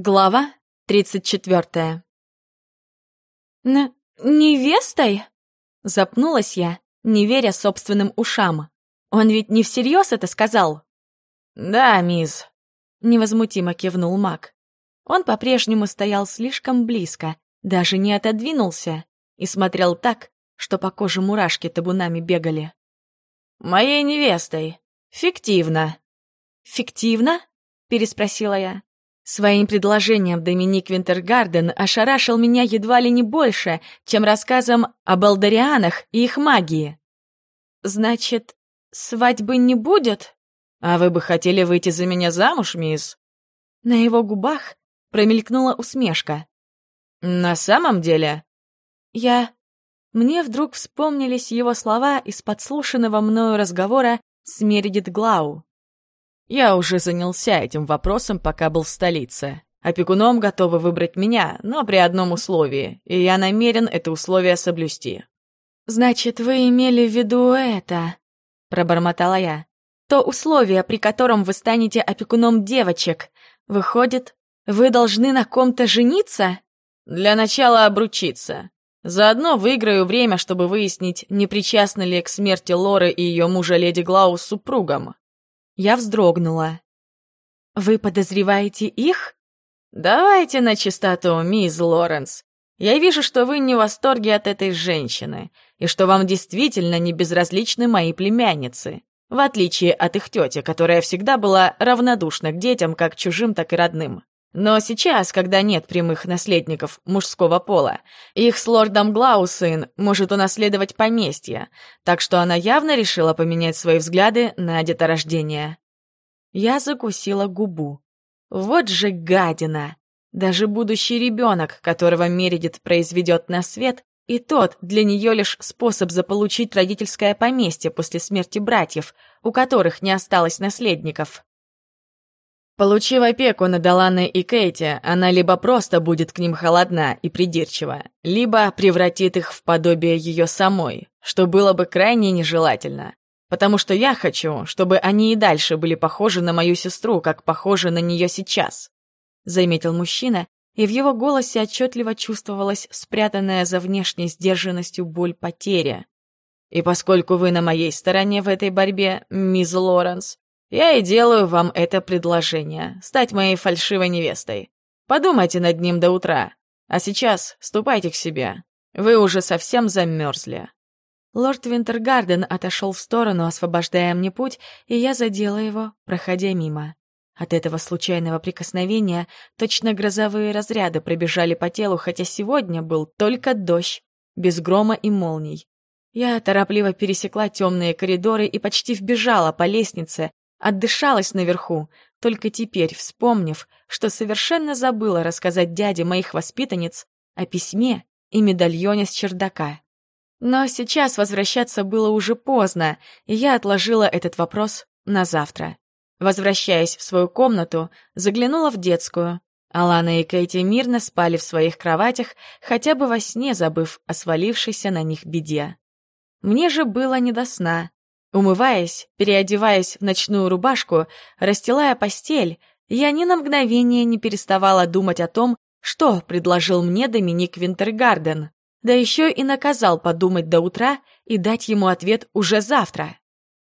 Глава тридцать четвертая. «Н... невестой?» — запнулась я, не веря собственным ушам. «Он ведь не всерьез это сказал?» «Да, мисс», — невозмутимо кивнул маг. Он по-прежнему стоял слишком близко, даже не отодвинулся, и смотрел так, что по коже мурашки табунами бегали. «Моей невестой. Фиктивно». «Фиктивно?» — переспросила я. Своим предложением Доминик Винтергарден ошарашил меня едва ли не больше, чем рассказом о балдарианах и их магии. «Значит, свадьбы не будет?» «А вы бы хотели выйти за меня замуж, мисс?» На его губах промелькнула усмешка. «На самом деле?» «Я...» Мне вдруг вспомнились его слова из подслушанного мною разговора с Мередит Глау. Я уже занялся этим вопросом, пока был в столице. Опекуном готовы выбрать меня, но при одном условии, и я намерен это условие соблюсти. «Значит, вы имели в виду это?» — пробормотала я. «То условие, при котором вы станете опекуном девочек. Выходит, вы должны на ком-то жениться?» «Для начала обручиться. Заодно выиграю время, чтобы выяснить, не причастны ли к смерти Лоры и ее мужа леди Глау с супругом». Я вздрогнула. «Вы подозреваете их?» «Давайте на чистоту, мисс Лоренс. Я вижу, что вы не в восторге от этой женщины, и что вам действительно не безразличны мои племянницы, в отличие от их тети, которая всегда была равнодушна к детям, как чужим, так и родным. Но сейчас, когда нет прямых наследников мужского пола, их с лордом Глаусын может унаследовать поместье, так что она явно решила поменять свои взгляды на деторождение. Я закусила губу. Вот же гадина! Даже будущий ребенок, которого Мередит произведет на свет, и тот для нее лишь способ заполучить родительское поместье после смерти братьев, у которых не осталось наследников. Получив опеку над Аланой и Кейти, она либо просто будет к ним холодна и придирчива, либо превратит их в подобие ее самой, что было бы крайне нежелательно. Потому что я хочу, чтобы они и дальше были похожи на мою сестру, как похожи на нее сейчас», — заметил мужчина, и в его голосе отчетливо чувствовалась спрятанная за внешней сдержанностью боль потери. «И поскольку вы на моей стороне в этой борьбе, мисс Лоренс, я и делаю вам это предложение — стать моей фальшивой невестой. Подумайте над ним до утра. А сейчас ступайте к себе. Вы уже совсем замерзли. Лорд Винтергарден отошел в сторону, освобождая мне путь, и я задела его, проходя мимо. От этого случайного прикосновения точно грозовые разряды пробежали по телу, хотя сегодня был только дождь, без грома и молний. Я торопливо пересекла темные коридоры и почти вбежала по лестнице, Отдышалась наверху, только теперь вспомнив, что совершенно забыла рассказать дяде моих воспитанниц о письме и медальоне с чердака. Но сейчас возвращаться было уже поздно, и я отложила этот вопрос на завтра. Возвращаясь в свою комнату, заглянула в детскую. Алана и Кейти мирно спали в своих кроватях, хотя бы во сне забыв о свалившейся на них беде. Мне же было не до сна. Умываясь, переодеваясь в ночную рубашку, расстилая постель, я ни на мгновение не переставала думать о том, что предложил мне Доминик Винтергарден, да еще и наказал подумать до утра и дать ему ответ уже завтра.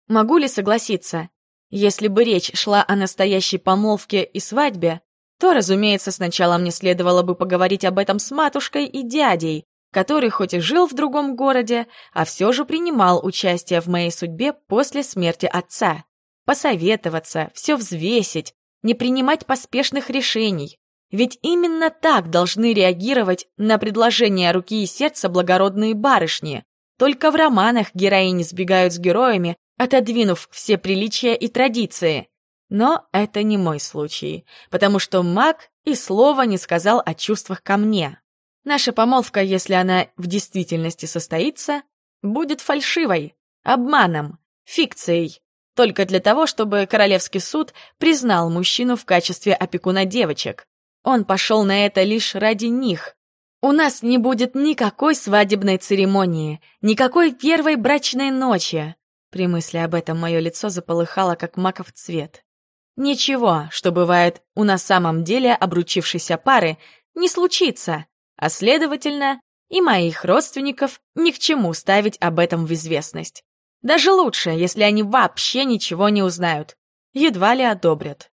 Могу ли согласиться? Если бы речь шла о настоящей помолвке и свадьбе, то, разумеется, сначала мне следовало бы поговорить об этом с матушкой и дядей, который хоть и жил в другом городе, а все же принимал участие в моей судьбе после смерти отца. Посоветоваться, все взвесить, не принимать поспешных решений. Ведь именно так должны реагировать на предложение руки и сердца благородные барышни. Только в романах героини сбегают с героями, отодвинув все приличия и традиции. Но это не мой случай, потому что маг и слова не сказал о чувствах ко мне. Наша помолвка, если она в действительности состоится, будет фальшивой, обманом, фикцией, только для того, чтобы Королевский суд признал мужчину в качестве опекуна девочек. Он пошел на это лишь ради них. У нас не будет никакой свадебной церемонии, никакой первой брачной ночи. При мысли об этом мое лицо заполыхало, как маков цвет. Ничего, что бывает у на самом деле обручившейся пары, не случится, а следовательно, и моих родственников ни к чему ставить об этом в известность. Даже лучше, если они вообще ничего не узнают. Едва ли одобрят.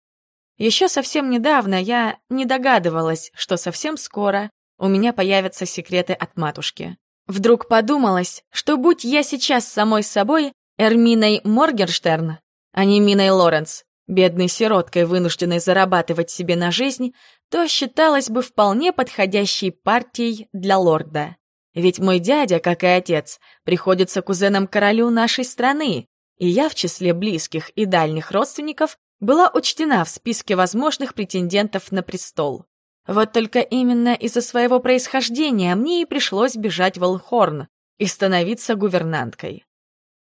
Еще совсем недавно я не догадывалась, что совсем скоро у меня появятся секреты от матушки. Вдруг подумалось, что будь я сейчас самой собой, Эрминой Моргенштерн, а не Миной Лоренс, бедной сироткой, вынужденной зарабатывать себе на жизнь, то считалась бы вполне подходящей партией для лорда. Ведь мой дядя, как и отец, приходится кузеном королю нашей страны, и я в числе близких и дальних родственников была учтена в списке возможных претендентов на престол. Вот только именно из-за своего происхождения мне и пришлось бежать в Алхорн и становиться гувернанткой.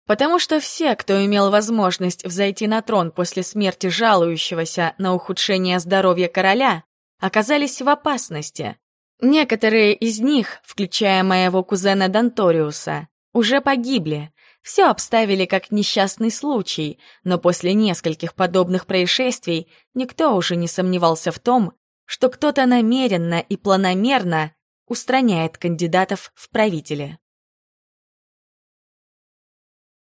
Потому что все, кто имел возможность взойти на трон после смерти жалующегося на ухудшение здоровья короля, оказались в опасности. Некоторые из них, включая моего кузена Данториуса, уже погибли. Все обставили как несчастный случай, но после нескольких подобных происшествий никто уже не сомневался в том, что кто-то намеренно и планомерно устраняет кандидатов в правители.